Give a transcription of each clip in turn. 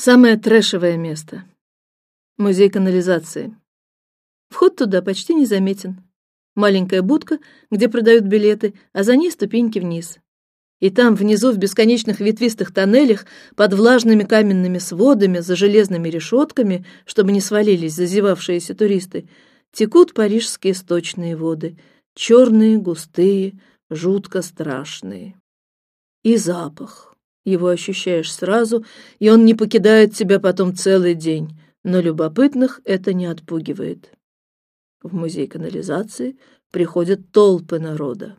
Самое трэшевое место. Музей канализации. Вход туда почти незаметен. Маленькая будка, где продают билеты, а за ней ступеньки вниз. И там внизу в бесконечных ветвистых тоннелях под влажными каменными сводами за железными решетками, чтобы не свалились зазевавшиеся туристы, текут парижские сточные воды, черные, густые, жутко страшные. И запах. Его ощущаешь сразу, и он не покидает тебя потом целый день. Но любопытных это не отпугивает. В музей канализации приходят толпы народа.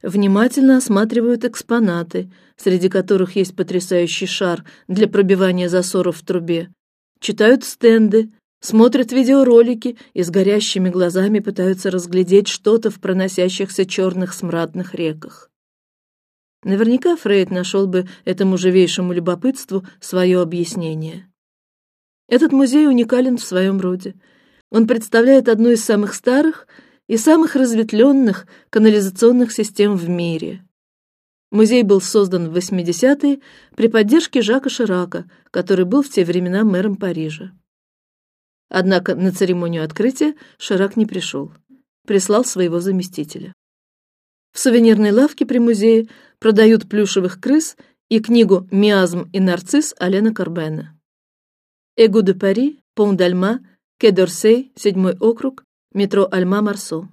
Внимательно осматривают экспонаты, среди которых есть потрясающий шар для пробивания засоров в трубе. Читают стенды, смотрят видеоролики и с горящими глазами пытаются разглядеть что-то в проносящихся черных смрадных реках. Наверняка Фрейд нашел бы этому живейшему любопытству свое объяснение. Этот музей уникален в своем роде. Он представляет одну из самых старых и самых разветвленных канализационных систем в мире. Музей был создан в 80-е при поддержке Жака Ширака, который был в те времена мэром Парижа. Однако на церемонию открытия Ширак не пришел, прислал своего заместителя. В сувенирной лавке при музее продают плюшевых крыс и книгу «Миазм и нарцисс» Алена Карбена. Эгу де Пари, Пон д'Альма, Ке д'Орсей, седьмой округ, метро Альма Марсо.